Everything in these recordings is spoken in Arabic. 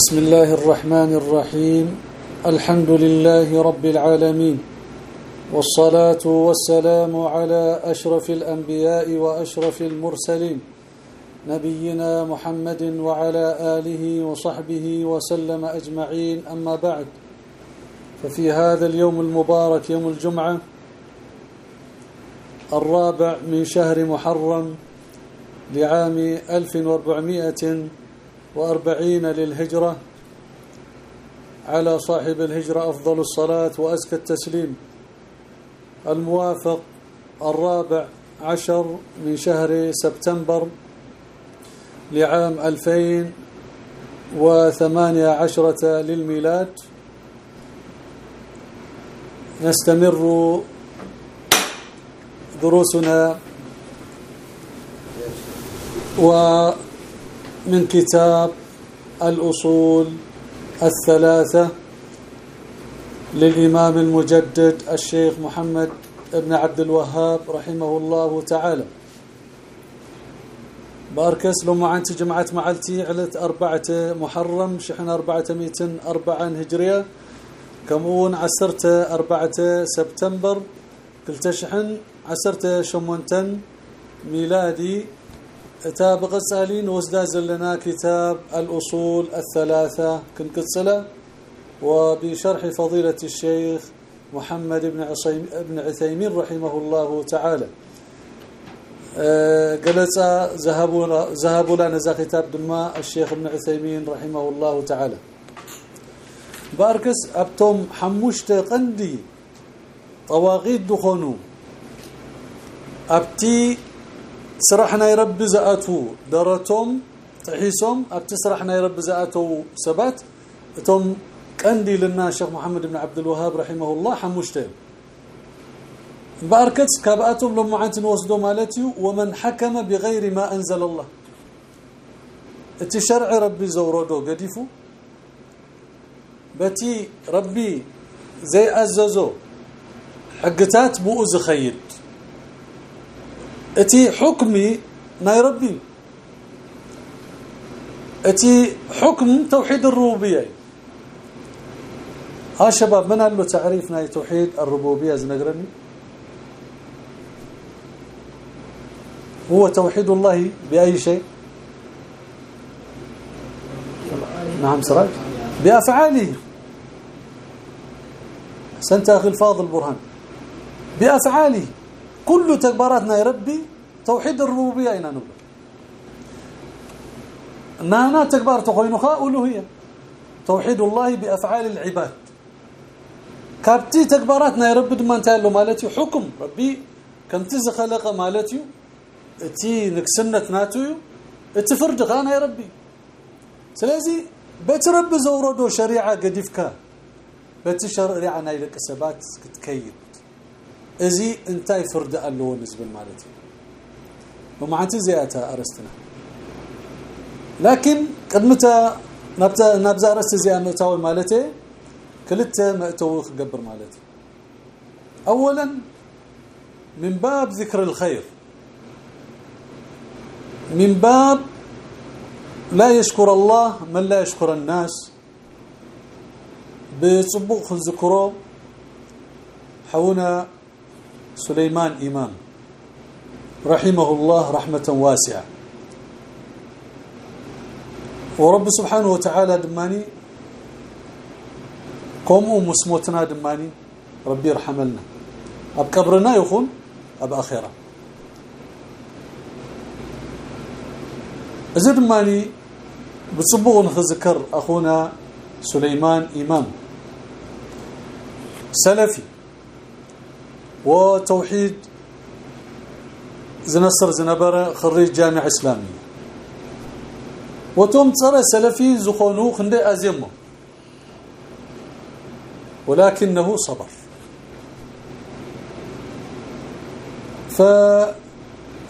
بسم الله الرحمن الرحيم. الحمد لله رب العالمين. والصلاة والسلام على أشرف الأنبياء وأشرف المرسلين. نبينا محمد وعلى آله وصحبه وسلم أجمعين. أما بعد ففي هذا اليوم المبارك يوم الجمعة الرابع من شهر محرم لعام 1440 للهجرة على صاحب الهجرة أفضل الصلاة وأزكى التسليم. الموافق الرابع عشر من شهر سبتمبر لعام 2018 للميلاد. نستمر دروسنا ومن كتاب الأصول الثلاثة للإمام المجدد الشيخ محمد ابن عبد الوهاب رحمه الله تعالى. باركس لما عنت جمعة معلتي علت أربعة محرم شحن أربعة ميتن أربعة هجرية. كمون عسرت أربعة سبتمبر كلتا شحن عسرت شمونتن ميلادي كتاب غسالين وازداز لنا كتاب الأصول الثلاثة كنكسله وبشرح فضيلة الشيخ محمد بن عصيم بن عثيمين رحمه الله تعالى جلس ذهبوا ذهبوا لنا ذا كتاب دما الشيخ ابن عثيمين رحمه الله تعالى باركس ابتم حمشت قندي طواغيت دخنوا ابتي سرحنا يرب زاتو درتهم تحيسهم. أبتي سرحنا يرب زاتو سبات. اتم قندي لنا الشيخ محمد بن عبد الوهاب رحمه الله حمشته باركت كاباتهم لما عنت نوصدوا مالتي ومن حكم بغير ما أنزل الله. التشرع ربي زوردو قديفو. بتي ربي زي عززو حقتات بؤز خيد اتي حكمي ناي ربي. اتي حكم توحيد الربوبية. ها شباب من قال له تعريف ناي توحيد الربوبية زنقرني؟ هو توحيد الله بأي شيء؟ نعم سراج. بأفعاله. سنت أخي الفاضل برهان. بأفعاله. كل تكباراتنا يا ربي توحيد الربوبية اين نقول نانا تكبار تخوينخا الوهيه توحيد الله بأفعال العباد. كابتي تكباراتنا يا رب ما انت مالتي حكم ربي. كم خلق مالتي تي نكسنت ناتو اتفرد غانا يا ربي. سلازي بترب زوردو شريعة قديفكا. بتشريعه نايلك سبات كتكيد ازي انتي فرد الله نسبه مالتي ومعنتي زياتا ارستنا لكن قدمتا نبتا نبزا ارست زي متاوي مالتي كلت مأتوي قبر مالتي اولا من باب ذكر الخير من باب لا يشكر الله من لا يشكر الناس بصبوخ ذكره حونا سليمان إمام. رحمه الله رحمة واسعة. ورب سبحانه وتعالى دماني قوموا مسموتنا دماني ربي يرحمنا أب قبرنا يخون أب آخرة. زدماني بصبغ نذكر اخونا سليمان امام سلفي وتوحيد زنصر زنبره خريج جامعه اسلاميه وتم ترى سلفي زخونو خندي ازيمه ولكنه صبر.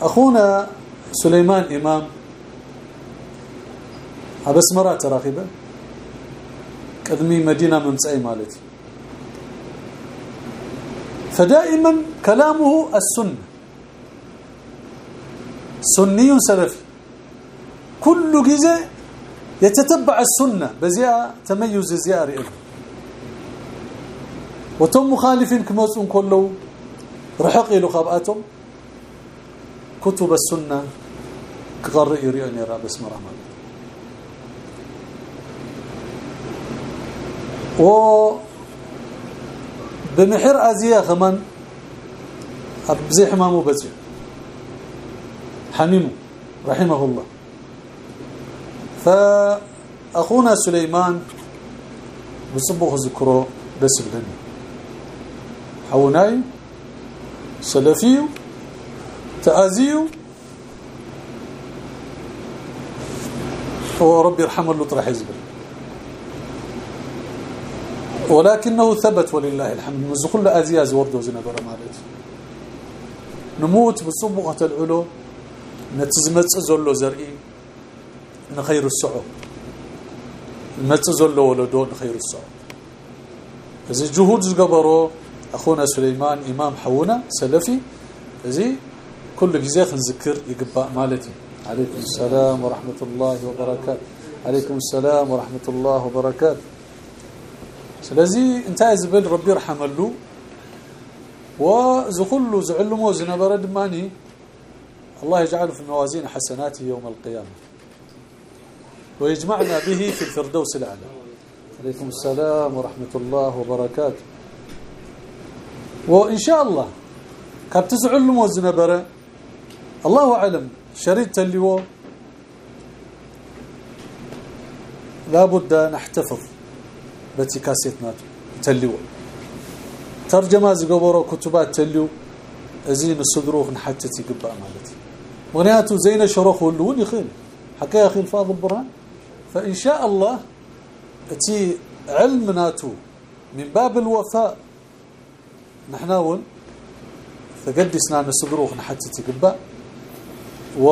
فأخونا سليمان إمام ابسمرا تراخبه قدمي مدينة ممصاي مالتي. فدائما كلامه السنة. سني سلفي كل جزء يتتبع السنة بزياء تميز له وتم مخالفين كموسون كله. رحق له خباتهم كتب السنة كقرئ يريون يرى بسم الرحمن و بمحر ازيا كمان أبزي حمامه بزي. حميمه رحمه الله. فأخونا سليمان بصبغ ذكره بس بلني حوناي سلفي تأزيو. ورب يرحمه اللي طرح يزبل ولكنه ثبت ولله الحمد. مزخل ازياز وردو زنبر مالت نموت بصبغة العلو نتزمت زلو زرئي نخير السعو. نتزلو ولدو نخير السعو. اذا جهود زغبرو اخونا سليمان امام حونا سلفي زي كل جزاء نذكر يقبا مالتي عليكم السلام ورحمة الله وبركاته عليكم السلام ورحمة الله وبركاته انت ازبل ربي يرحم له وزخل زعلمو زنبر دماني الله يجعله في موازين حسناته يوم القيامة ويجمعنا به في الفردوس الاعلى عليكم السلام ورحمة الله وبركاته وإن شاء الله كابت زعلمو زنبر الله أعلم شريط تليو لابد نحتفظ بتي كاسيتنا تليو ترجمه زغبرو كتبات تليو ازين الصدروخ نحتت يقبا مالتي ونياتو زين شروخ ولون يخيل حكى يا أخي الفاضل برهان فان شاء الله تي علمناتو من باب الوفاء. نحناول فقدسنا نصدروخ نحتت يقبا و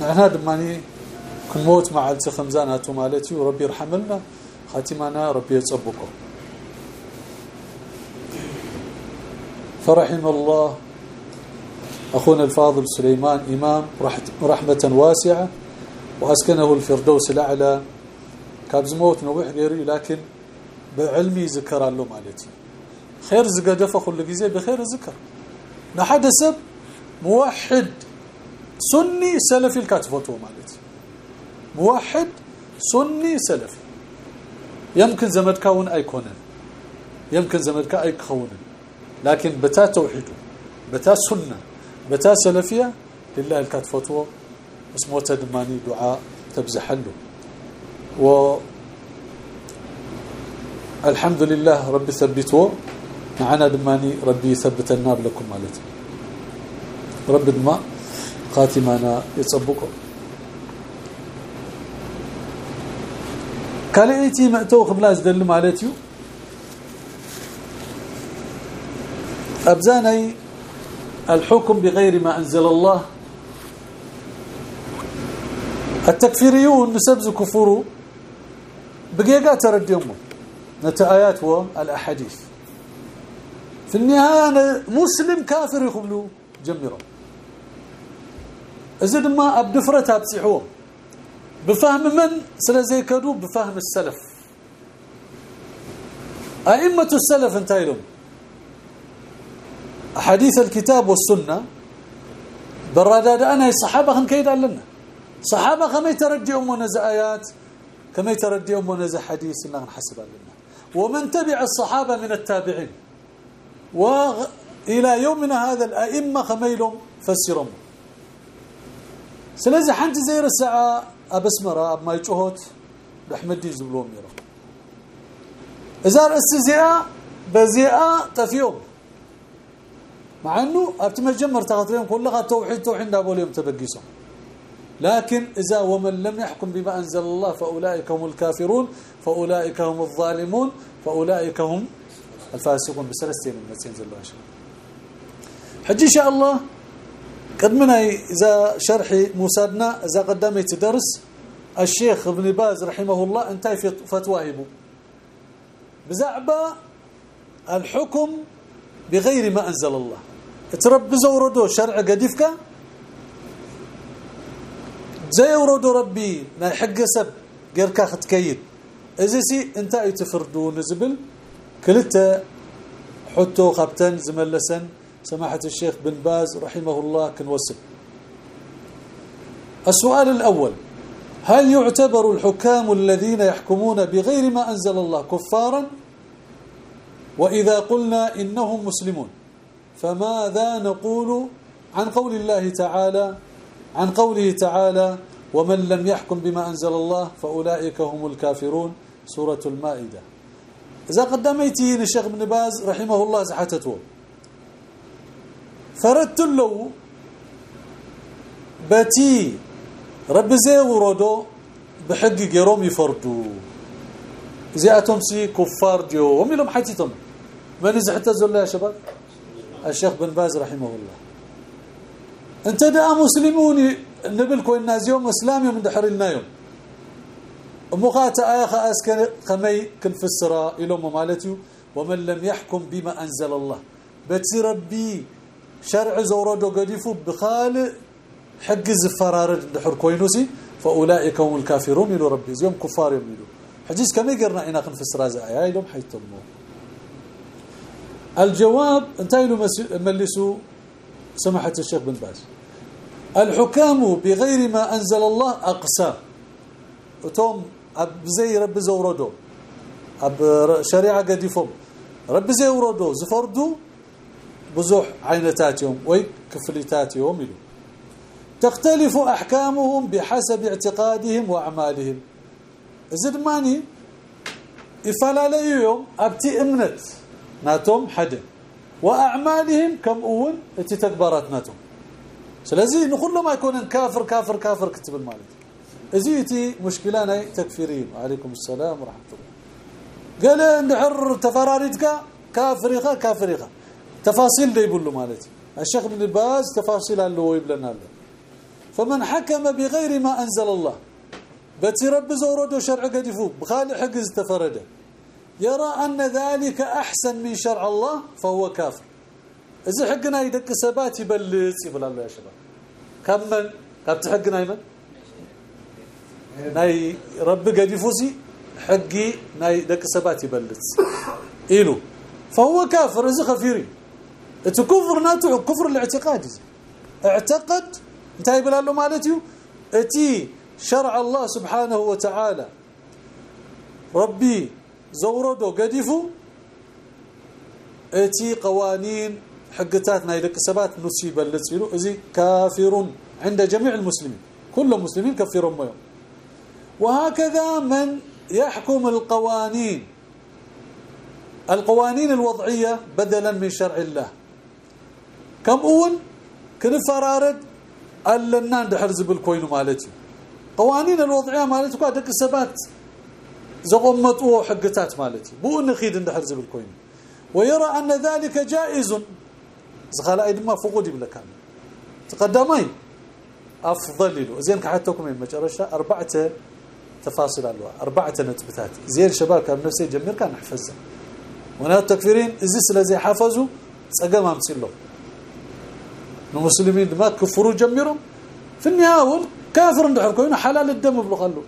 نحن دماني كموت مع التخمزانات مالتي وربي يرحمنا خاتمنا ربي يصبكم. فرحم الله أخونا الفاضل سليمان إمام رحمة واسعة وأسكنه الفردوس الأعلى. كابز موت نوح غيري لكن بعلمي ذكر له مالتي. خير زقدف كل جزء بخير ذكر. نحدث موحد سني سلفي الكاتفوتو مالتي. موحد سني سلفي. يمكن زمد كون ايكونن يمكن زمد كا ايكونن لكن بتا توحيد بتا سنة بتا سلفية لله الكاتفوتو اسمه تدماني دعاء تبزحله و الحمد لله ربي ثبته معنا دماني ربي ثبتنا لكم مالتي. رب دما يصبكم كاليتي مأتو خبلاز دل مالتيو ابزاني الحكم بغير ما انزل الله التكفيريون نسبز كفروا بقيقا ترديهم نتا ايات والاحاديث في النهايه مسلم كافر يخبلوا جمروا اذا ما ابدفرتها بصيحوه بفهم من سلازي كدو بفهم السلف. أئمة السلف انتايلهم. احاديث الكتاب والسنة. براداد أنا الصحابه خن كيد لنا. صحابة كما يترديهم ونز آيات كما يترديهم ونز حديث الله نحسب لنا. ومن تبع الصحابة من التابعين. والى يومنا هذا الأئمة خميلهم فسرهم. سلازي حنت زير الساعة أبسمرة أب ما يچوت بحمدي زبلوم يرو إذا السزيا بزيئة تفيوم. مع إنه ابتمجمر تغطرين كلها توحيد توحيد ابو اليوم تبقيسهم. لكن إذا ومن لم يحكم بما أنزل الله فأولئك هم الكافرون فأولئك هم الظالمون فأولئك هم الفاسقون. بسلسين من الله حج إن شاء الله قدمنا إذا شرحي موسادنا إذا قدمت درس الشيخ ابن باز رحمه الله انتهى في فتواهبه بزعبه الحكم بغير ما أنزل الله. تربزوا وردوا شرع قديفك؟ زي ورد ربي ناي حق سب غيركا ختكيد إذا سي انت تفردون زبل كلتا حطو خبتن زملسن. سماحة الشيخ بن باز رحمه الله كنوسب السؤال الأول هل يعتبر الحكام الذين يحكمون بغير ما أنزل الله كفارا؟ وإذا قلنا إنهم مسلمون فماذا نقول عن قول الله تعالى؟ عن قوله تعالى ومن لم يحكم بما أنزل الله فأولئك هم الكافرون. سورة المائدة. إذا قدميتي الشيخ ابن باز رحمه الله زحتته فردت له بتي رب زي ورودو بحق جيروم يفردوا زياتهم سي كفار هم لهم حيتهم من زحت زل يا شباب الشيخ بن باز رحمه الله انت دا مسلمون نبل كوينا يوم اسلام يوم دحر لنا يوم مخات اخ اسكن خمي كنفسرا إلى مالتي ومن لم يحكم بما انزل الله بتي ربي شرع زوردو قديفو بخالق حق زفرارد دحر كوينوسي فأولئك هم الكافرون من ربي يوم كفار يميلوا حديث كما قرنا إنا كنفسر هذا اي لهم حيتموا الجواب انتهي ملسوا سمحة الشيخ بن باز. الحكام بغير ما أنزل الله أقسام. وتوم أب زي رب زوردو أب شريعة قد يفهم رب زي وردو زفردو بزوح عينتاتهم وي كفلتاتهم يلو تختلف أحكامهم بحسب اعتقادهم وأعمالهم. زدماني إفلا يوم أبتي أمنت ناتهم حدا وأعمالهم كم أول إتي تكبرات ناتهم. سلازي نقول له ما يكون كافر كافر كافر كتب المالك ازيتي مشكلة ناي تكفيرين. وعليكم السلام ورحمة الله. قال نعر تفراريتك كافريخة كافريخة. تفاصيل ده يقول له مالتي. الشيخ ابن باز تفاصيل له ويبلنا له فمن حكم بغير ما أنزل الله بترب زورده شرع قد يفوق بخالي حجز تفرده. يرى أن ذلك أحسن من شرع الله فهو كافر. إذا حقنا يدك سبات يبلس يقول الله يا شباب. كم من؟ كم حقنا يمن؟ ناي رب قد يفوسي حقي ناي دك سبات يبلس. إلو فهو كافر إذا خفيري. كفر ناتو كفر الاعتقاد. اعتقد انتهي بلالو مالتيو أتي شرع الله سبحانه وتعالى. ربي زوردو قديفو أتي قوانين حقتات نايدك سبات نسي بلص يلو ازي كافر عند جميع المسلمين. كل المسلمين كفروا ما وهكذا من يحكم القوانين. القوانين الوضعية بدلا من شرع الله. كم اول كنفرارد ألنا ندحر زبل كوينو مالتي. قوانين الوضعية مالتي كو دك سبات زغمطو حقتات مالتي. بو نخيد ندحر زبل كوين ويرى أن ذلك جائز. زغال أيد ما فقودي بلكان تقدمي أفضل له زين كحتكم المجرشة أربعة تفاصيل الوا أربعة نتبتات. زين شباب كان نفسي جمير كان حفظه. وأنا التكفيرين إزي سلازي حفظوا صقم امسلو المسلمين ما كفروا جميرهم. في النهاية كافر ندحر كوينه حلال الدم بلقلو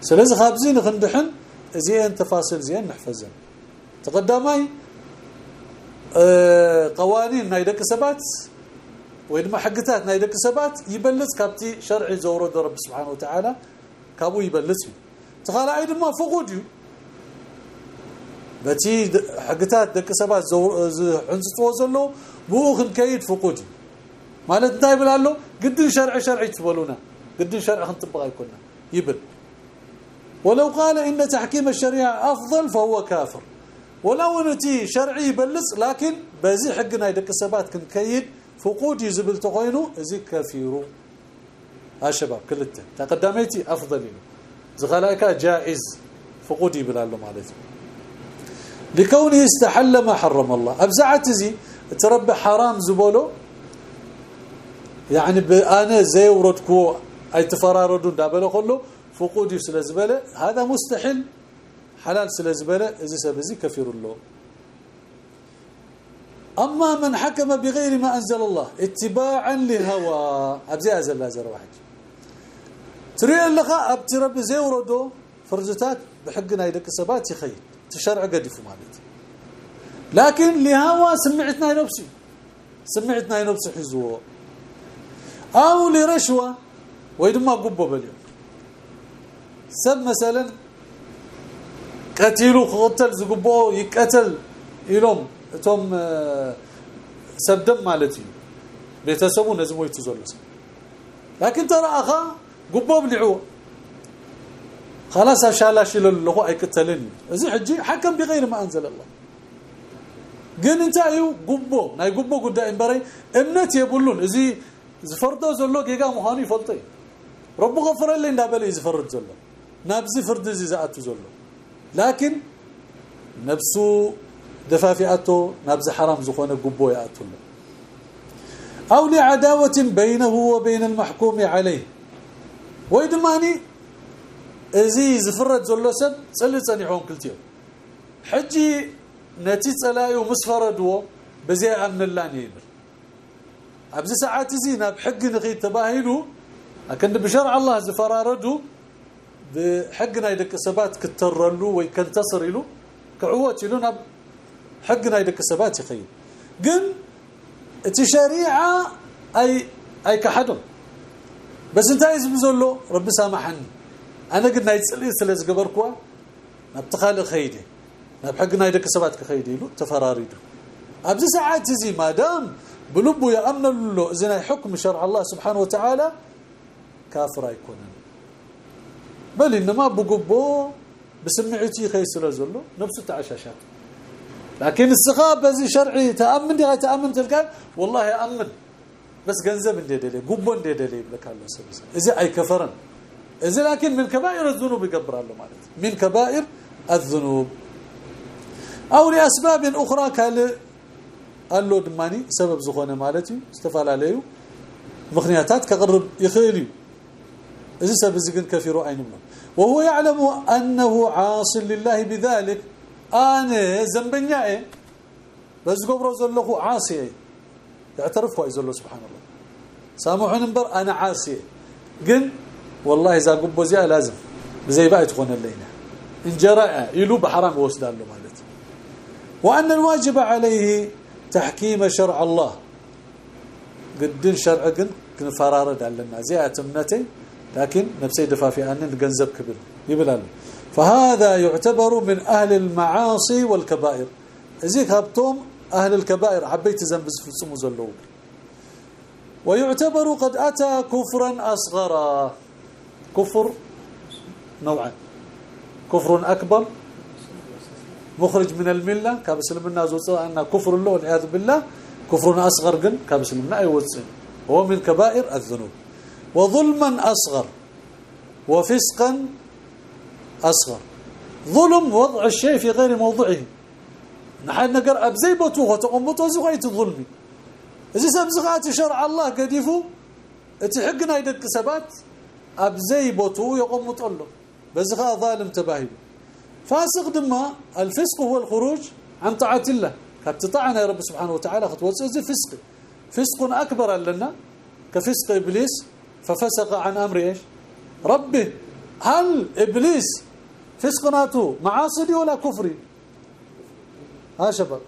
سلازي خابزين خندحن زين تفاصيل زين نحفظها تقدمي آه قوانين نايدك سبات ويدما حقتات نايدك سبات يبلص كابتي شرعي زورو رب سبحانه وتعالى كابو يبلص تخال ايد ما فقوديو بتي حقتات دك سبات عنصتو زلو بوخن كيد فقودي مالت انتهي بلالو قدن شرع شرعي تبلونا قدن شرع خنطبق يكوننا. يبل. ولو قال إن تحكيم الشريعة أفضل فهو كافر. ولو نتي شرعي بلص لكن بزي حقنا يدك السبات كن كيد فقود يزبل تغينو زي كافيرو. ها شباب كلته تقدميتي أفضل زغلايك جائز. فقود يبلالو مالتي. لكونه استحل ما حرم الله. ابزعت زي تربى حرام زبولو يعني أنا زي وردكو اي تفراردو دابلو كله فقود سلازبله هذا مستحيل حلال سلازبله اذا سبزي كفر الله اما من حكم بغير ما انزل الله اتباعا لهوى ابزي ازل واحد تري لك ابت ربي زي وردو فرجتات بحقنا يدك سبات يخيل تشرع قدف مالتي لكن لهوا سمعتنا نفسي سمعتنا نفسي حزوه. أو لرشوه ويدما قبه باليوم سب مثلا قتلوا قتل زقبو يقتل يلوم اتم سبدم مالتي. بيتسبو نزمو يتزلس لكن ترى آخا قبو بلعو خلاص اشالاش له أي قتلني. ازي حجي حكم بغير ما أنزل الله. ግን እንታይ ጉቦ ናይ ጉቦ ጉዳይ እምበረይ እምነት የብሉን እዚ ዝፈርዶ ዘሎ ጌጋ ምዃኑ ይፈልጦ እዩ ረቢ غفረለይ እንዳበለ እዩ ዝፈርድ ዘሎ ናብዚ ፍርድ እዚ ዝኣቱ ዘሎ ላኪን ነብሱ ደፋፊኣቶ ናብዚ ሓራም ዝኾነ ጉቦ ይኣትሉ أو لعداوة بينه وبين المحكوم عليه ويدماني ازي زفرت زلو سب صلي صنيحون كلتيو حجي نتي صلايو مسفردو بزي أمن الله يبل أبز ساعات زينا بحق نغي تباهيلو لكن بشرع الله زفراردو بحقنا يدك سبات كترلو ويكنتصر له كعوات يلون حقنا يدك سبات يخيل. قن الشريعه أي أي كحدهم بس انت عايز بزولو رب سامحني. أنا قلنا يتصلي سلاز قبركوا نبتخال خيدي. نبحقنا يدك سبات كخيدي له تفراريدو ابز ساعات زي ما دام بلبو يامن له اذا حكم شرع الله سبحانه وتعالى كافر يكون بل انما بقبو بسمعتي خيسله زلو نفس التعشاشات لكن السخاء بزي شرعي تامن دي تامن تلقى والله امن بس جنزب انديدلي قبو انديدلي لك الله سبحانه اذا اي كفرن اذا لكن من كبائر الذنوب يقبر له مالت من كبائر الذنوب أو لأسباب أخرى قال له دماني سبب زخونة مالتي استفال عليه مخنياتات كقرب يخيلي. إذا سبب زين كثير منه. وهو يعلم أنه عاص لله بذلك. أنا ذنبنيا بس قبره زلخو عاصي يعترف هو يزلو سبحان الله. سامحون انبر أنا عاصي قل والله إذا قبو لازم. زي بقى تكون الليلة. إن جرى يلو بحرام وسدال وأن الواجب عليه تحكيم شرع الله. قدن شرع كن فرارد علنا زي اتمنتي لكن نفسي دفا في أن الجنزب كبير. يبلال فهذا يعتبر من أهل المعاصي والكبائر. زيك هبتم أهل الكبائر. حبيت ذنب فصموا زلو. ويعتبر قد أتى كفرا أصغرا. كفر نوعا. كفر أكبر. مخرج من الملة كابسلمنا زوصا أن كفر الله والعياذ بالله. كفر أصغر قل كابسلمنا ايوص هو من كبائر الذنوب. وظلما أصغر. وفسقا أصغر. ظلم وضع الشيء في غير موضعه. نحن نقر ابزيبته وتقمطه زغيت الظلم. إذا سبزغات شرع الله قديفو اتحقنا يدك سبات ابزيبته يقمط له بزغا ظالم تباهي. فاسق دما الفسق هو الخروج عن طاعة الله. كتطعنا يا رب سبحانه وتعالى خطوه فسق. فسق أكبر لنا كفسق إبليس. ففسق عن أمر إيش؟ ربه. هل إبليس فسقناته معاصي ولا كفري ها شباب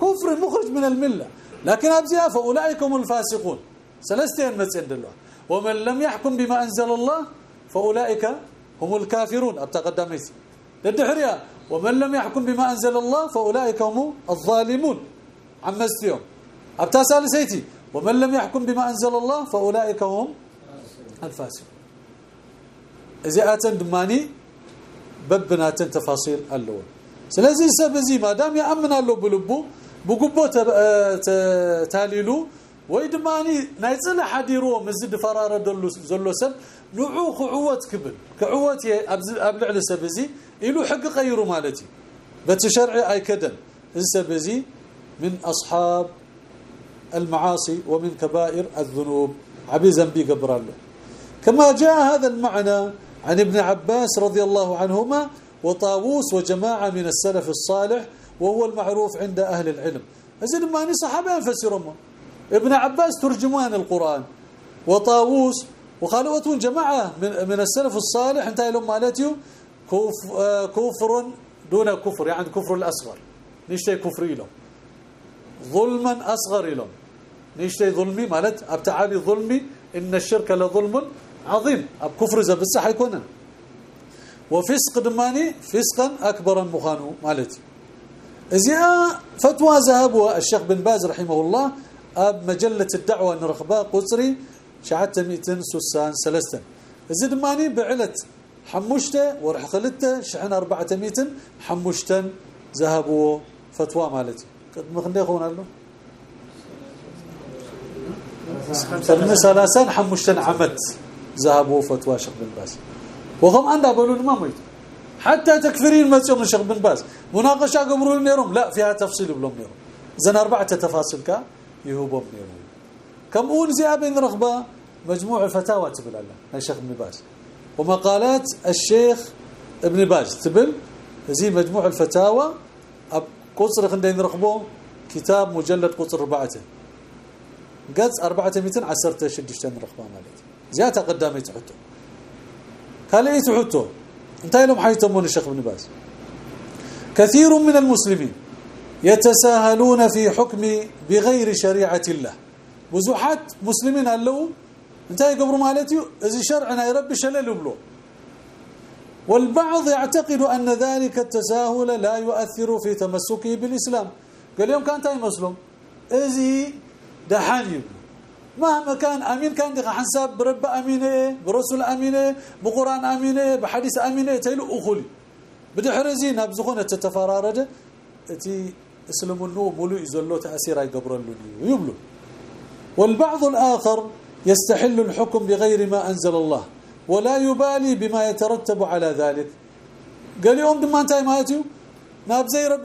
كفر مخرج من الملة. لكن ابزيا فاولئك هم الفاسقون. ثلاثتين مسند الله. ومن لم يحكم بما أنزل الله فأولئك هم الكافرون. ابتقدمت تدحريا ومن لم يحكم بما أنزل الله فأولئك هم الظالمون. عم استيوم أبتا ومن لم يحكم بما أنزل الله فأولئك هم الفاسقون. إذا أتن دماني ببناتن تفاصيل اللون. سلازي سبزي ما دام يأمن الله بلبو بغبو آه، تاليلو ويدماني نايزل حديرو مزد فرار دلو زلو سب نوعو خعوت كبل كعوت ابلع لسبزي يلو حق غيرو مالتي بتشرعي اي كدن السبزي من اصحاب المعاصي ومن كبائر الذنوب عبي ذنبي قبران له كما جاء هذا المعنى عن ابن عباس رضي الله عنهما وطاووس وجماعه من السلف الصالح وهو المعروف عند أهل العلم اذن ما ني صحابه يفسرهم ابن عباس ترجمان القرآن وطاووس وخالوتون جماعة من, السلف الصالح انتهى لهم مالتيو كفر دون كفر يعني كفر الأصغر. نشتي كفر لهم. ظلما أصغر لهم. نشتي ظلمي مالت ابتعالي ظلمي إن الشرك لظلم عظيم. أب كفر زبس حيكون وفسق دماني فسقا أكبر مخانو مالتي ازياء فتوى ذهبوا الشيخ بن باز رحمه الله أب مجلة الدعوة النرخبه قصري شعت 200 سوسان سلستن زد ماني بعلت حمشته ورح خلته شحن 400 حمشتن ذهبوا فتوى مالتي. قد مخندي يخون له سنه ثلاثا حمشتن عمد ذهبوا فتوى شيخ بن باز. وهم عند بقولون ما ميت. حتى تكفيرين مسيوم الشيخ بن باز. مناقشة قبروا نيرهم لا فيها تفصيل بلوم زين أربعة تفاصيل كا. يهوبهم نيرهم كم اون زي ابن رغبة؟ مجموع الفتاوى تبل الله. الشيخ ابن باز. ومقالات الشيخ ابن باز تبل. زي مجموع الفتاوى. قصر خندين رغبه كتاب مجلد قصر ربعته قص 400 عسرت شدشتن رغبة مالتي زيادة قدامي تحطه كالي تحطه انتهى لهم حيتمون الشيخ ابن باز. كثير من المسلمين يتساهلون في حكم بغير شريعة الله. بزحات مسلمين قالوا انت قبر مالتي؟ إذا شرعنا يا رب شلل بلو. والبعض يعتقد أن ذلك التساهل لا يؤثر في تمسكه بالإسلام. قال يوم كان تاي مسلم ازي دحاني مهما كان أمين كان دغ حساب برب أمينة برسول أمينة بقرآن أمينة بحديث أمينة تيلو اخلي بدحرزي نبزخونه تتفرارد تي اسلمنو مولو يزلو تأثير يقبرلو يبلو والبعض الآخر يستحل الحكم بغير ما أنزل الله ولا يبالي بما يترتب على ذلك. قال يوم دم انتهي ماتيو؟ ناب زي رب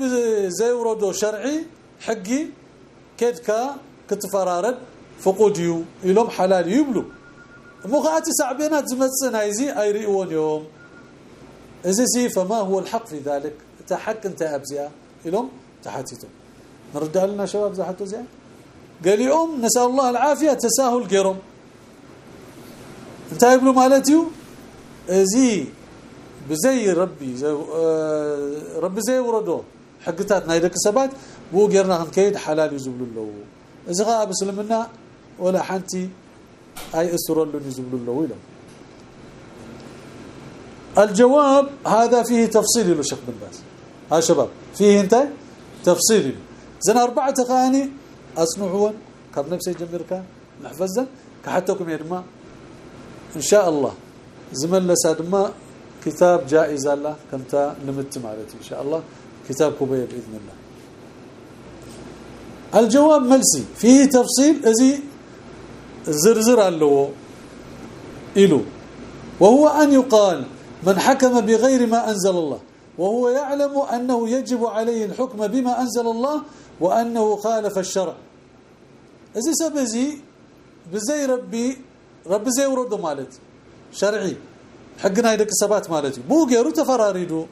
زي وردو شرعي حقي كدكا كتفرارد فقوديو. يلوم حلال. يبلو مخاتي سعبينات زمصنا يزي ايريون يوم. إزي فما هو الحق في ذلك. تحق أنت ابزيا يلوم تحتيتو نرد لنا شباب زحتو زي قال يوم نسأل الله العافية تساهل قرم انت يبلو مالتيو؟ زي بزي ربي زي آه ربي زي وردو حقتات نايدك سبات بو غيرنا كيد حلال يزبل له. اذا غاب أسلمنا ولا حنتي أي اسرل يزبل له ويلو الجواب هذا فيه تفصيل للشيخ بن باز. ها شباب فيه انت؟ تفصيل زين أربعة ثاني اصنعون كم نفسي جمرك نحفظا كحتكم جماعة إن شاء الله. زمن لسادما كتاب جائز الله. كنت نمت مالتي إن شاء الله. كتاب كوبية بإذن الله. الجواب ملسي. فيه تفصيل. ازي زرزر له إلو. وهو أن يقال من حكم بغير ما أنزل الله وهو يعلم أنه يجب عليه الحكم بما أنزل الله وأنه خالف الشرع. إذا سبزي بزي ربي رب زي ورد مالت شرعي حقنا يدك سبات مالتي مو غيرو تفراريدو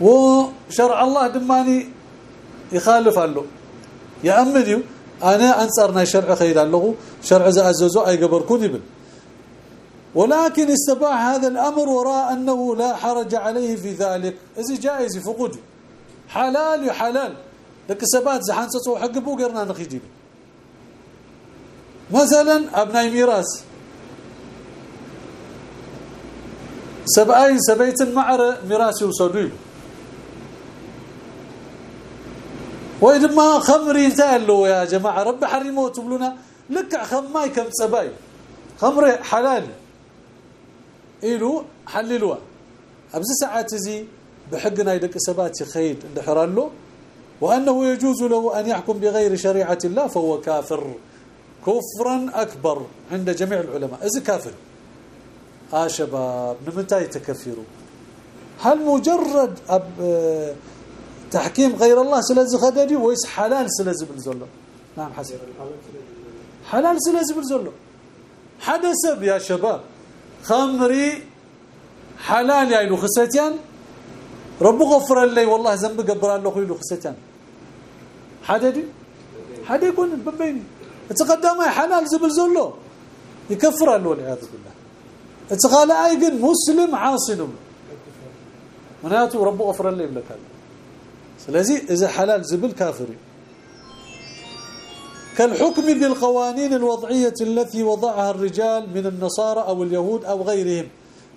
وشرع الله دماني يخالف له يأمديو أنا أنصرنا شرع خير له شرع زاززو أي قبركون يبل ولكن استباح هذا الأمر وراء أنه لا حرج عليه في ذلك. إذا جائز فقد. حلال حلال. لك سبات زحانصو حق بو غيرنا نخيجي. مثلا أبناء ميراث. سبعين سبيت معر ميراث يوصلوا وإذا خمري انتهلوا يا جماعة رب حرموا تبلونا لك خماي كم سباي خمر حلال. إلو حللوا ابز ساعات زي بحقنا يدك سبات خيد اندحرالو وانه يجوز له أن يحكم بغير شريعه الله فهو كافر كفرا أكبر عند جميع العلماء اذا كافر ها شباب نمتى يتكفروا هل مجرد أب تحكيم غير الله سلازي خددي ويس حلال سلازي بالزلو نعم حسن حلال سلازي بالزلو حدث يا شباب خمري حلال يا خسيتان رب غفر لي والله ذنب قبر له يلو خسيتان حددي حد يكون ببيني تقدم حلال زبل زلو. يكفر والعياذ بالله. اتقال ايقن مسلم عاصي مناته رب غفر لي لك سلازي إذا حلال زبل كافري. كالحكم بالقوانين الوضعية التي وضعها الرجال من النصارى أو اليهود أو غيرهم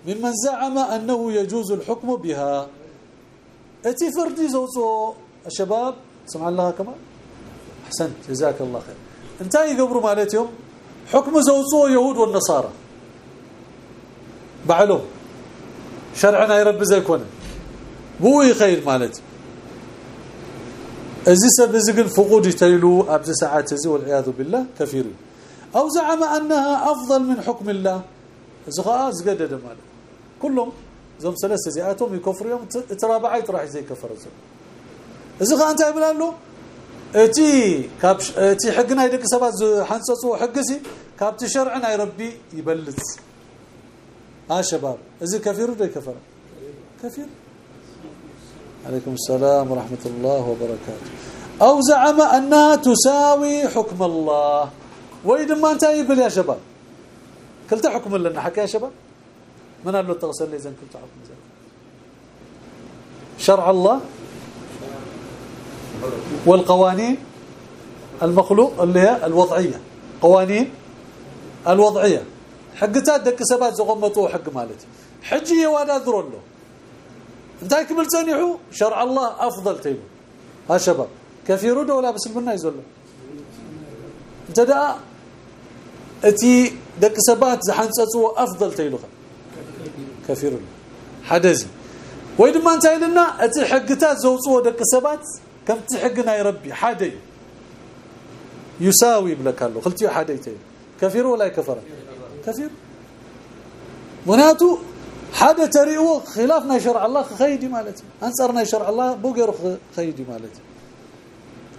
ممن زعم أنه يجوز الحكم بها. اتي فردي زوصو الشباب سمع الله كمان احسنت جزاك الله خير انتهي يقبروا مالتهم حكم زوصو يهود والنصارى بعلو شرعنا يرب زي كونه بوي خير مالتي أزي سب زغن فقود يتيلو ابز ساعات أزي والعياذ بالله كثير. أو زعم أنها أفضل من حكم الله. زغا زقدد مال كلهم زم ثلاثة زياتهم يكفر يوم ترابعي راح زي كفر زغا أنت يبلالو أتي كابش أتي حقنا يدك سبات حنصصو حقسي. كابت شرعنا يربي يبلص ها شباب. أزي كفير ولا كفر كفير. عليكم السلام ورحمة الله وبركاته. أو زعم أنها تساوي حكم الله. وإذا ما انتهي يا شباب؟ كلت حكم لنا. حكى يا شباب؟ من قال له تغسل لي زين كلت حكم زين؟ شرع الله والقوانين المخلوق اللي هي الوضعية. قوانين الوضعية. حقتها دك سبات زغمته حق مالتي. حجيه وأنا اذر له انت كمل تنيحو شرع الله أفضل تيبو ها شباب كثير ولا بس المنا يزول. دا اتي دك سبات زحنصصو أفضل تيلو. كثير حدزي ويد ما انت لنا اتي حقتات زوصو دك سبات كم تحقنا يا ربي؟ حدي يساوي بلكالو قلتي حديتين كثير ولا كفر كثير مناتو حدا تريو خلافنا شرع الله خيدي مالتي انصرنا شرع الله بوغير خيدي مالتي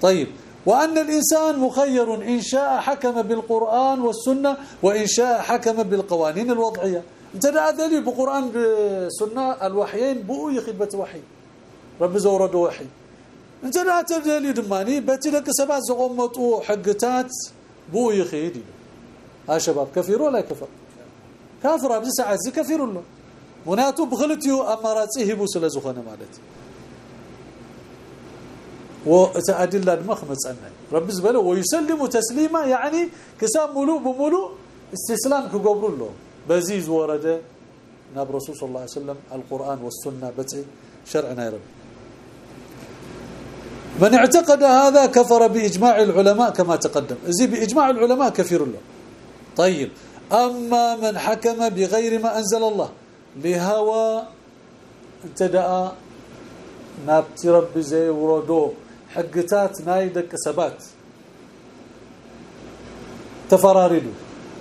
طيب وأن الإنسان مخير إن شاء حكم بالقرآن والسنة وإن شاء حكم بالقوانين الوضعية انت دليل بالقرآن بالسنة الوحيين بو يخدمه وحي رب زورد وحي انت لا تدلي دماني بتي لك سبات زقمطو حقتات بو يخيدي ها شباب كفر ولا كفر كافر ابي ساعه كفر له مناتو بخلتيو امارات يهبو سلازخونه مالتي. وتعدل دمخ مصنع رب زبله ويسلم تسليما يعني كسام ملو بملو استسلام كقبر له. بزيز ورده ناب رسول صلى الله عليه وسلم القرآن والسنة بتي شرعنا يا رب من اعتقد هذا كفر بإجماع العلماء كما تقدم. زي بإجماع العلماء كفر له. طيب. أما من حكم بغير ما أنزل الله لهوى ابتدا نابتي ربي زي وردو حقتات نايدك سبات. تفراردو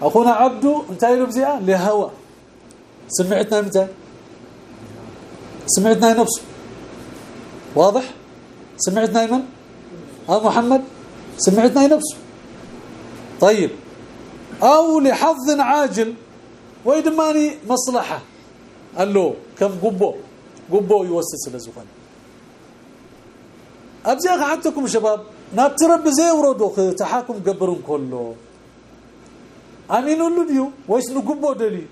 أخونا عبدو له بزياء لهوى. سمعتنا متى؟ سمعتنا نفسه. واضح؟ سمعتنا من؟ ها محمد؟ سمعتنا نفسه. طيب. أو لحظ عاجل. ويدماني مصلحة. قال له كم قبو قبو يوسس لزخان ابزي حتىكم شباب نابترب زي وردو تحاكم قبرون كله امينوا له ديو ويش قبو دلي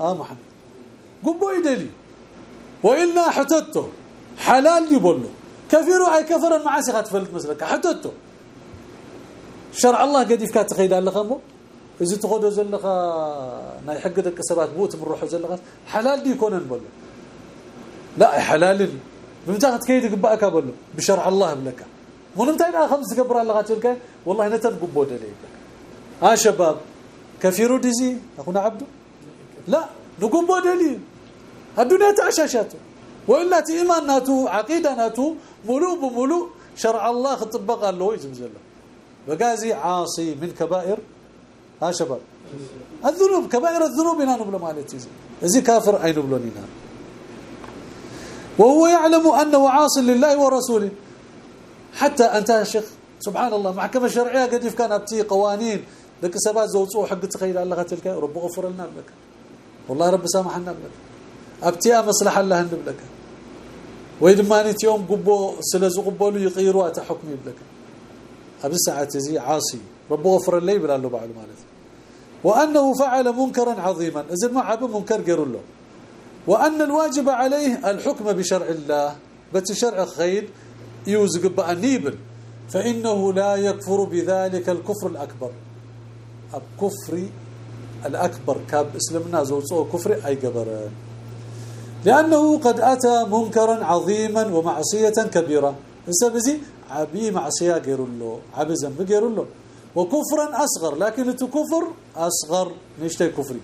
آه محمد قبو يدلي والا حتته حلال بقول كفر اي كفر المعاصي فلت مسلك حتته شرع الله قد يفكات تخيل الله اذا تخدو زلخه ناي حق دك سبات بوت من روحو زلخه حلال دي يكون نقول لا حلال لي بمتاخد كيد قباك بقول بشرع الله بلك ونمتى أنا خمس قبر الله قاتلك والله نتن قبو دليك ها شباب كفيرو ديزي اخونا عبدو لا نقبو دلي الدنيا تعشاشاته والا ايماناتو عقيدتنا ملو بملو شرع الله طبق له يزمزل بقازي عاصي من كبائر ها شباب؟ الذنوب كبائر الذنوب هنا نبل مالتي زي كافر أي نبلونينا وهو يعلم أنه عاص لله ورسوله. حتى أنت يا شيخ سبحان الله محكمه شرعية قد كان أبتي قوانين. لك سبات زوصو حق تخيل الله تلك رب غفر لنا لك والله رب سامحنا لك أبتي مصلحة الله لك ويدمانيت يوم قبو سلازو قبولو يقيروا حكمي لك أبي ساعة زي عاصي. رب غفر لي بلا له بعد مالته وأنه فعل منكرا عظيما. إذا ما حب منكر غير له وأن الواجب عليه الحكم بشرع الله. بشرع خير يوزق بأنيبل فإنه لا يكفر بذلك الكفر الأكبر. الكفر الأكبر. كاب اسلمنا زوصو كفر أي قبر. لأنه قد أتى منكرا عظيما ومعصية كبيرة. السبزي عبي معصية غير له عبي ذنب غير له وكفرا أصغر لكن كفر أصغر نشتي كفري؟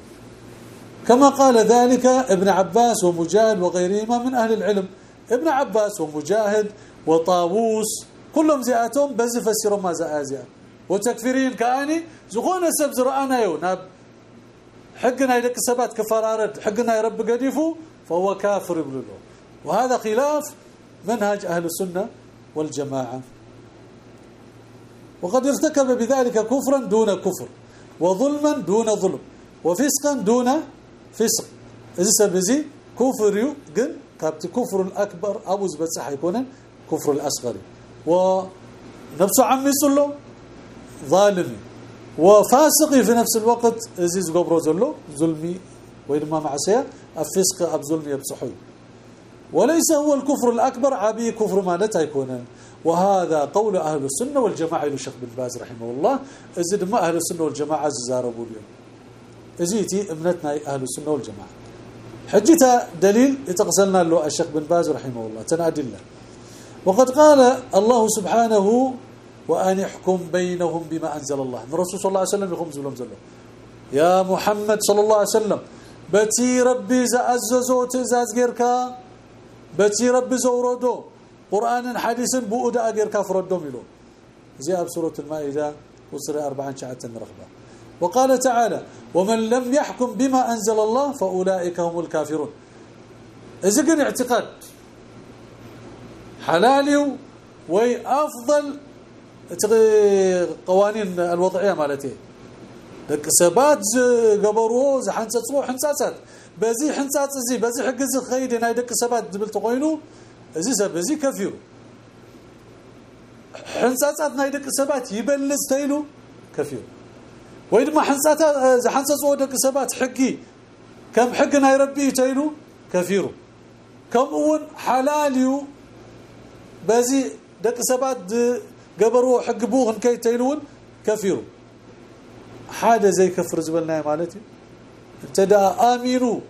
كما قال ذلك ابن عباس ومجاهد وغيرهما من أهل العلم. ابن عباس ومجاهد وطاووس كلهم زياتهم بز فسروا ما زازيا وتكفيرين كأني زغون سبز رانا يو ناب حقنا يدك سبات كفرارد حقنا يرب قديفو فهو كافر له وهذا خلاف منهج أهل السنة والجماعة. وقد ارتكب بذلك كفرا دون كفر وظلما دون ظلم وفسقا دون فسق. إذا سبزي كفر يقن كابت كفر الأكبر أبو زبصح يكون كفر الأصغر. ونفسه عمي له ظالمي وفاسقي في نفس الوقت ازيز قبرو زلو ظلمي وإنما معصية الفسق أب ظلم يبصحي وليس هو الكفر الأكبر عبي كفر ما لا يكون وهذا قول أهل السنة والجماعة الشيخ بن باز رحمه الله. ازيد ما أهل السنة والجماعة زاربوا اليوم ازيتي امنتنا أهل السنة والجماعة. حجتها دليل يتقسلنا له الشيخ بن باز رحمه الله. تنادله وقد قال الله سبحانه وأن يحكم بينهم بما أنزل الله. الرسول صلى الله عليه وسلم يخمز لهم زله يا محمد صلى الله عليه وسلم بتي ربي زعززو تزاز غيركا بتي ربي زوردو قران حديث بودا غيركا فردهم يلو زي سورة المائدة وسوره 40 شعه الرغبه وقال تعالى ومن لم يحكم بما أنزل الله فأولئك هم الكافرون. إذا كان اعتقاد حلالي وي أفضل قوانين الوضعية مالتي. دك سبات قبرو زحنصصو حنصصات بزي حنصص زي بزي حجز خيد ناي دك سبات ازي بزي كفيرو حنصصات ناي دك سبات يبلز تيلو كفيرو ويدما حنصات زحنصصو دك سبات حقي كم حق ناي ربي تيلو كفيرو كم اون حلاليو بزي دك سبات قبروا حقبوهم كي تيلون كفروا حاجة زي كفر زبلنا مالتي ابتدا اميرو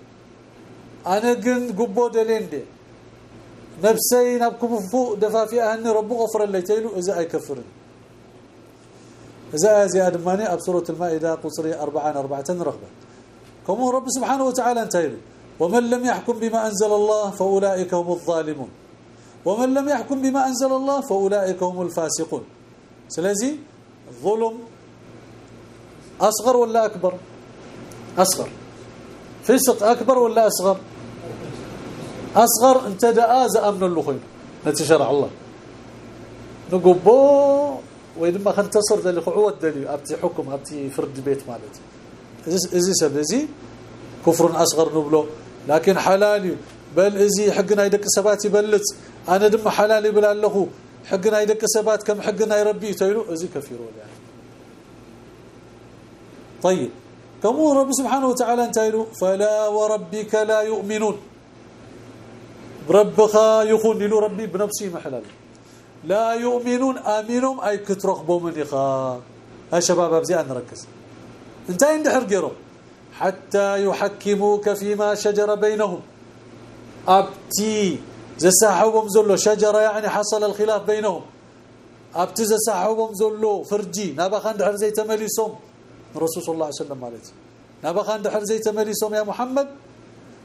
أنا كن قبو دليندي نفسي نبكم فوق دفافي ان رب غفر اللي تيلو اذا اي كفر اذا زياد ماني ابصره المائده قصري 4 4 رغبه كما رب سبحانه وتعالى انتهي ومن لم يحكم بما انزل الله فاولئك هم الظالمون ومن لم يحكم بما انزل الله فاولئك هم الفاسقون سلازي الظلم اصغر ولا اكبر اصغر فسق اكبر ولا اصغر أصغر أنت داز أمن اللخين نتشرع الله. نقبو ويدما خنتصر ذلك خعوه دليل أبتي حكم أبتي فرد بيت مالتي. إذا سبزي كفر أصغر نبلو. لكن حلالي بل ازي حقنا يدك سبات يبلت أنا دم حلال بلا له حقنا يدك سبات كم حقنا يربي تيلو ازي كفير ولا طيب. كم رب سبحانه وتعالى انتيلو فلا وربك لا يؤمنون. ربك يخون له ربي بنفسي محلال لا يؤمنون آمنهم أي كترخبوا من يخا يا شباب أبزي نركز. انت عند حرقروا حتى يحكموك فيما شجر بينهم. أبتي زسحبهم زلو. شجرة يعني حصل الخلاف بينهم. أبتي زسحبهم زلو. فرجي. نبخ دحر زي تمليسهم الرسول صلى الله عليه وسلم مالتي نبخ دحر زي تمليسهم يا محمد.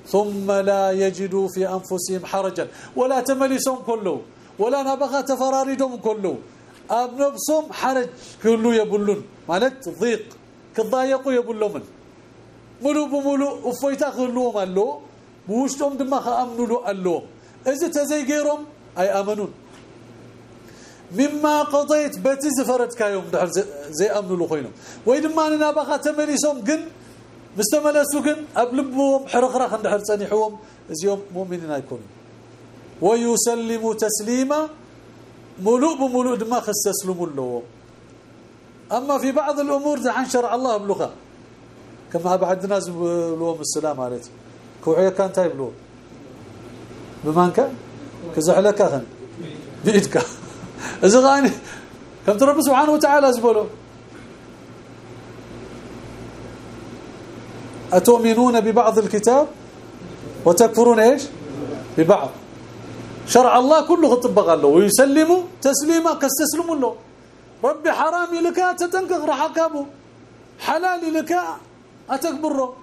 ثم لا يجدوا في أنفسهم حرجا. ولا تمليسهم كله. ولا نبخ تفراردهم كله. اب نفسهم حرج. كله يبلون. مالت؟ ضيق. كضايقوا يبلون من. ملو بملو افيتا كلهم قالوا بوشتهم دما خامنوا له اللوم اذا تزي غيرهم أي أمنون. مما قضيت بتز فرد يوم دحر زي امنوا له خوينهم. وي دما أنا بقى تمليسهم جن مستملسوا جن ابلبهم حرخرخ دحر صنيحهم ازيوم مؤمنين يكونوا ويسلموا تسليما ملوء بملوء دما خستسلموا له اما في بعض الأمور عن شرع الله بلغه كما بعدنا لهم السلام عليكم كوعيه كان تايب له بمانك كزحلك اخن بيدك اذا غاني كم رب سبحانه وتعالى زبلوا أتؤمنون ببعض الكتاب؟ وتكفرون إيش؟ ببعض. شرع الله كله طبق له ويسلموا تسليما كاستسلموا له. ربي حرامي لك تتنكغ رحكابه حلال لك أتكبره.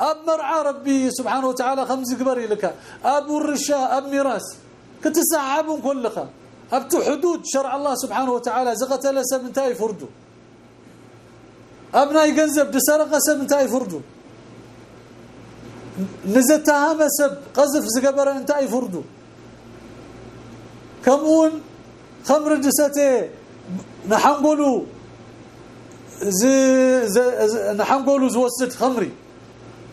أب مرعى ربي سبحانه وتعالى خمس كبري لك. أب الرشاء أب ميراث. كتسحبون كلها ابت حدود شرع الله سبحانه وتعالى. زغتل سبنتاي فردو. ابناي جنزب بسرقه سبنتاي فردو. نزتها مسب قذف زقبر انتاي فردو. كمون خمر دسته نحنقولوا ز نحنقولوا زوست خمري.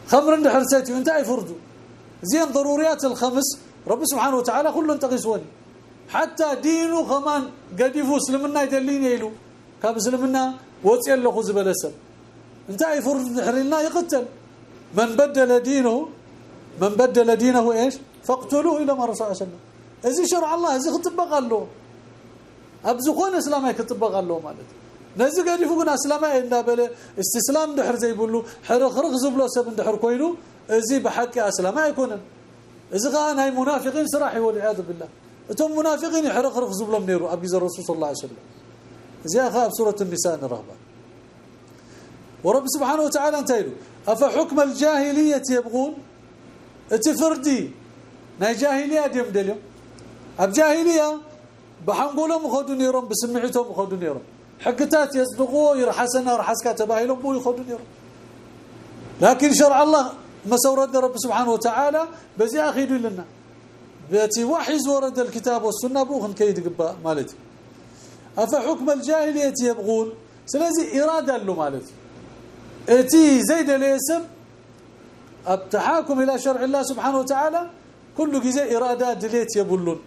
خمر حرساتي أنت أي فردو. زين ضروريات الخمس. رب سبحانه وتعالى كله تقيسوني حتى دينه كمان قد يفوس لمنا يدلين يلو. كاب سلمنا وصي له زبلسب أنت أي فرد نحرلنا يقتل. من بدل دينه من بدل دينه إيش؟ فاقتلوه إلى ما رسول الله إذا شرع الله إذا خطبق له. ابزخون إسلامي كتبق له مالته نزي قال يفوقنا إسلامي بل استسلام دحر زي بيقولوا حرق رغ زبلو سب دحر كوينو ازي بحق إسلامي يكون. إذا كان هاي منافقين صراحة والعياذ بالله. أنتم منافقين يحرق رغ زبلو منيرو أبي الرسول صلى الله عليه وسلم. زي أخاف سورة النساء الرهبه ورب سبحانه وتعالى انتهيلو. أفحكم الجاهلية يبغون؟ اتفردي ناي جاهلية ديم دليم. أب جاهلية؟ بحنقولهم خدوا نيرهم بسمعتهم خدوا نيرهم. حكتات يصدقوا يرحسنا رحسك تباهلهم بو يخدوا نيرهم. لكن شرع الله ما سورد رب سبحانه وتعالى بزي اخيد لنا. بيتي وحي ورد الكتاب والسنة بوخن كيد قبا مالتي. أفحكم الجاهلية يبغون؟ سلازي إرادة له مالتي. اتي زيد الاسم التحاكم الى شرع الله سبحانه وتعالى كل جزء ارادات دليت يبلون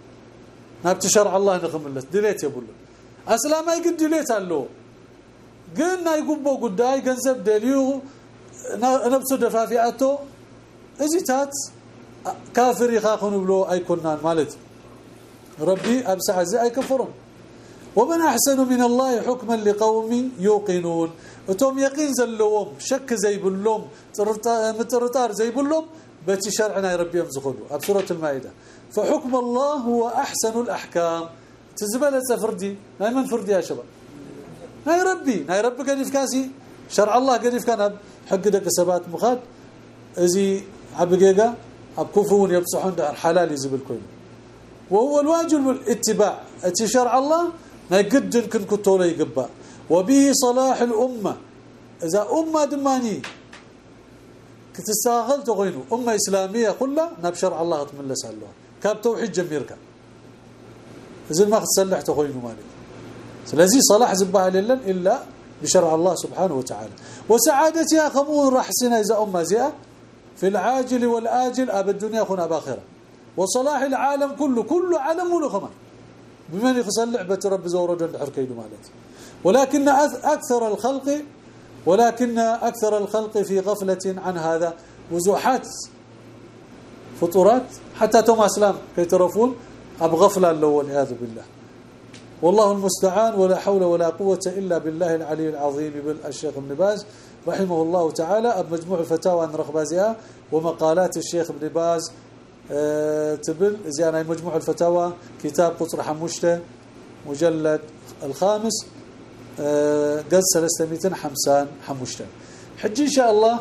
نبت شرع الله نخملت دليت يبول اسلام اي قد دليت الله قلنا يقبو قداي ገንዘብ دليو نفسه دفافياته ازيتات كافر يخاخون بلو ايكونان مالت ربي ابسع زي اي كفرهم ومن احسن من الله حكما لقوم يوقنون وتم يقين زلوهم شك زي بلوم مترطار زي بلوم بتي شرعنا ربي يمزخلوا بسوره المائده فحكم الله هو احسن الاحكام تزبل فردي هاي من فردي يا شباب هاي ربي هاي ربي قد يفكاسي شرع الله قد يفكان حق دك سبات مخاد ازي عبقيقا اب كفرون يبصحون حلال يزبل كل وهو الواجب الاتباع اتي شرع الله ما قد كن كتوله يقبا وبه صلاح الأمة. إذا أمة دماني كتستاغل تغينو. أمة إسلامية كلها نبشر الله تملس الله. كاب توحيد جميرك اذا ما تصلح تخوينه مالك. لذي صلاح زبها لله إلا بشرع الله سبحانه وتعالى. وسعادتها خمون رحسنا إذا ام زيا في العاجل والآجل أب الدنيا خنا بآخرة. وصلاح العالم كله كل عالم خمر بمن يصلح بت رب زورد الحركيد مالك. ولكن أكثر الخلق ولكن أكثر الخلق في غفلة عن هذا. وزوحات فطورات حتى توما اسلام كي تعرفون أب غفلة الأول والعياذ بالله. والله المستعان ولا حول ولا قوة إلا بالله العلي العظيم بالشيخ ابن باز رحمه الله تعالى. أب مجموع الفتاوى عن رخبازها ومقالات الشيخ ابن باز أه تبل. زيانه مجموع الفتاوى كتاب قطر حموشته مجلد الخامس. قد 300 حمسان حموشته حج إن شاء الله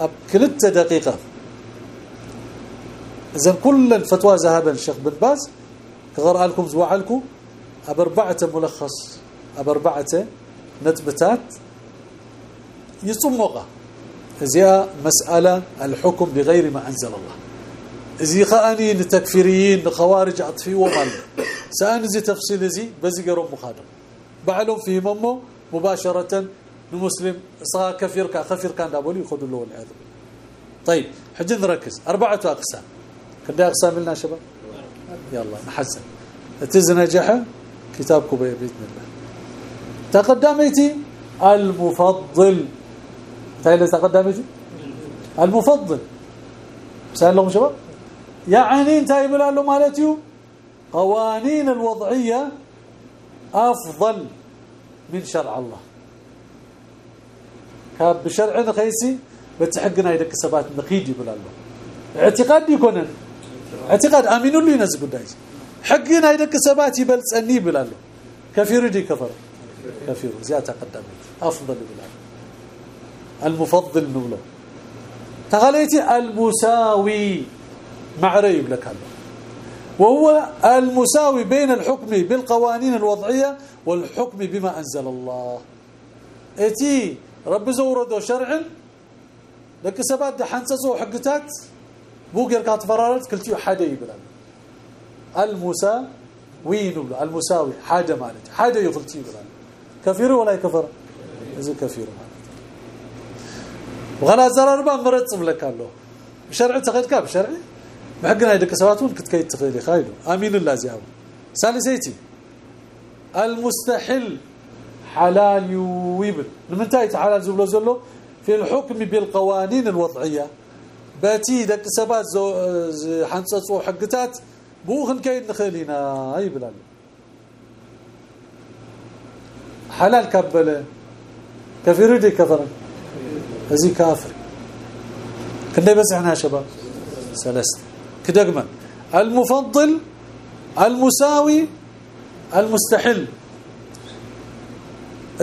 أب كلت دقيقة. إذا كل الفتوى ذهب الشيخ بن باز قرأ لكم زوعلكم ابربعه ملخص ابربعه نتبتات يصمغه زي مسألة الحكم بغير ما أنزل الله. زي خاني لتكفيريين لخوارج اطفي ومال. سان زي تفصيل زي بزي قرب مخادم. بعلهم في ممو مباشره المسلم صار كفير كافر كان دابولي ياخذوا له والعياذ طيب حجي نركز اربعه اقسام كده اقسام لنا شباب يلا نحزن تزنجح كتابكم باذن الله تقدمتي المفضل تايل تقدمتي المفضل سألهم شباب يعني انت يقول له مالتيو قوانين الوضعية أفضل من شرع الله. كاب بشرع خيسي بتحقنا يدك سبات نقيد يقول الله. اعتقاد يكون. اعتقاد امنوا لي ناس قدايز حقنا يدك سبات يبلصني بلا له كفير دي كفر. كفير زيادة قدام أفضل بلا المفضل نقوله. تغليتي المساوي معري لك هذا وهو المساوي بين الحكم بالقوانين الوضعية والحكم بما أنزل الله. إتي رب زورد شرع لك سبات حنصصو حقتات بوغير كات فرارت كلتي حدا يبلال المساوي نبلا المساوي حاجة مالك حاجة يفلتي يبلال كفير ولا يكفر؟ إذا كفير وغلا زرر با مرص لك الله. بشرع تقدك بشرعي بحقنا يدك سواتون كنت كي تخيلي خايلو. آمين الله زياو ثالثيتي المستحل حلال يويبل. من تاي حلال زبلو زلو؟ في الحكم بالقوانين الوضعية. باتي دك سبات زو حنصصو حقتات بوخن كاين نخلينا أي بلال. حلال كبله كفر دي كفر. هذي كافر. كنا بس إحنا شباب. ثلاثة كدغما المفضل المساوي المستحل.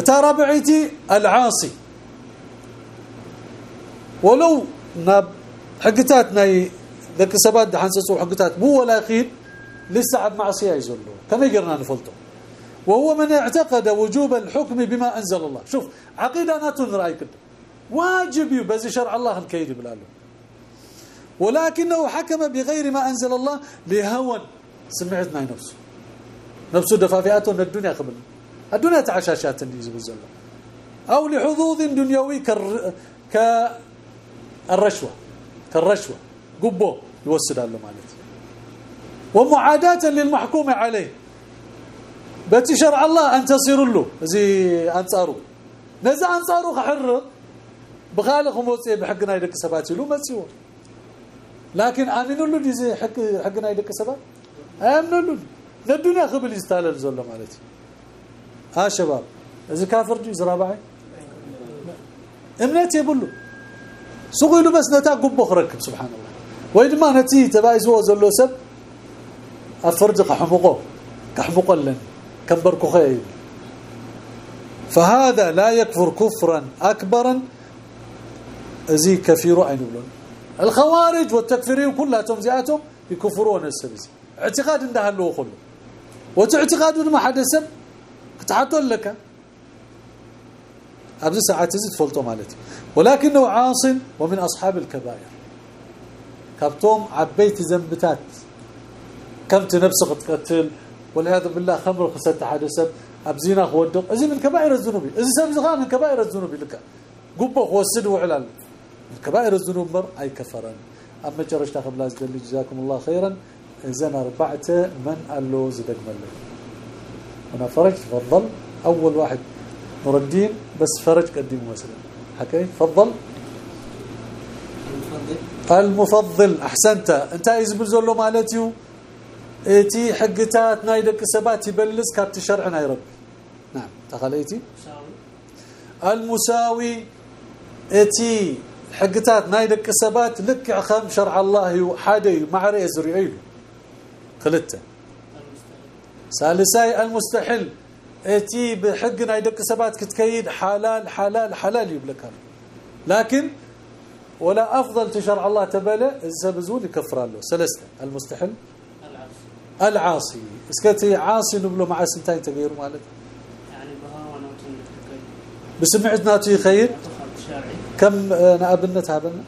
ترابعتي العاصي. ولو ناب حقتات ناي ذاك سبات دحان سسو حقتات مو ولا اخير لسه عب معصية يزلوا كما يقرنا نفلته وهو من اعتقد وجوب الحكم بما أنزل الله. شوف عقيدة ناتون رايك واجب يبزي شرع الله الكيد بلاله ولكنه حكم بغير ما أنزل الله لهوى سمعتنا نفسه نفسه دفافياته من الدنيا قبل. الدنيا تعشاشات اللي يزبز أو لحظوظ دنيوي كر كالرشوة. كالرشوة. قبو يوسد له مالتي ومعاداة للمحكوم عليه. بتي شرع الله أن تصير له. زي انصارو نزا انصارو خحر. بخالق موصي بحقنا يدك سبات له مسيو لكن امنوا له دي زي حق حقنا يدك سبات امنوا له للدنيا قبل يستاهل زله مالتي. ها شباب إذا كافر جي زرابعي امنتي يبلو سوقوا بس نتا قبو خركب سبحان الله. ويدما نتي تبايزو زلو سب أفرج حمقو كحمقو لن كبركو خير فهذا لا يكفر كفرا اكبرا ازي كثير اينولون الخوارج والتكفيرين كلها تمزياتهم يكفرون السبز اعتقاد انده له كله وتعتقاد ما حدث سب تحطوا لك. ابز ساعات تزيد فلتو مالتي. ولكنه عاص ومن أصحاب الكبائر. كبتم عبيت ذنبتات كم تنفس قتل. والعياذ بالله خمر خسرت حادثه ابزينا خودق ازي من كبائر الذنوب. ازي سب زغان من كبائر الذنوب لك. قبه وسد وعلال. كبائر الذنوب مر أي كفرا أما جرشت قبل ازدل جزاكم الله خيرا. اذا أربعة من قالوا زدق مله أنا فرج تفضل. أول واحد نور الدين بس فرج قديم مثلا حكي؟ تفضل. المفضل. أحسنت. أنت يزبل زلو مالتيو اتي حقتات نايدك سبات يبلز كابت شرعنا يا رب. نعم. تخليتي المساوي اتي حقتات نايدك سبات لك خم شرع الله حادي معري يزرعيل ثلاثة. ثالثاي المستحل إتي بحق نايدك سبات كتكيد حلال حلال حلال يبلك لكن ولا أفضل تشرع الله تباله الزبزون يكفر له. ثلاثة المستحل العاصي. إسكتي عاصي نبلو مع سنتين تغير مالك. يعني بسمعت ناتي خير؟ كم نابنت هابنا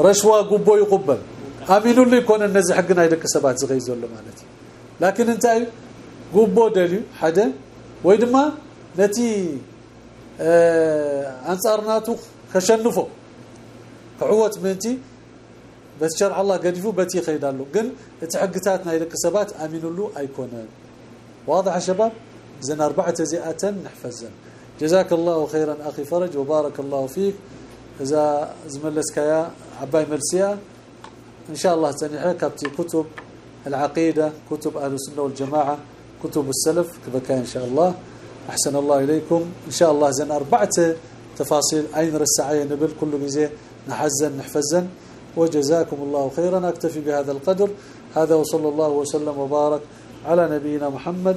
رشوة قبو يقبل. امينوا لي يكون النزي حقنا يدك سبات زغي زول مالتي. لكن أنت قبو دليو حدا ويدما نتي آه أنصارناتو خشنفو قعوت منتي بس شرع الله قدفو بتي خيدالو. قل اتحقتاتنا إلى كسبات امنوا له ايكون واضح يا شباب؟ زين أربعة زئات نحفزن جزاك الله خيرا أخي فرج وبارك الله فيك. إذا زملسك يا عباي مرسيا إن شاء الله تنحي كبتي كتب العقيدة كتب أهل السنة والجماعة كتب السلف كبكا إن شاء الله. أحسن الله إليكم. إن شاء الله زين أربعة تفاصيل أين رسعي نبل كل جزء نحزن نحفزن. وجزاكم الله خيرا. أكتفي بهذا القدر. هذا وصلى الله وسلم وبارك على نبينا محمد.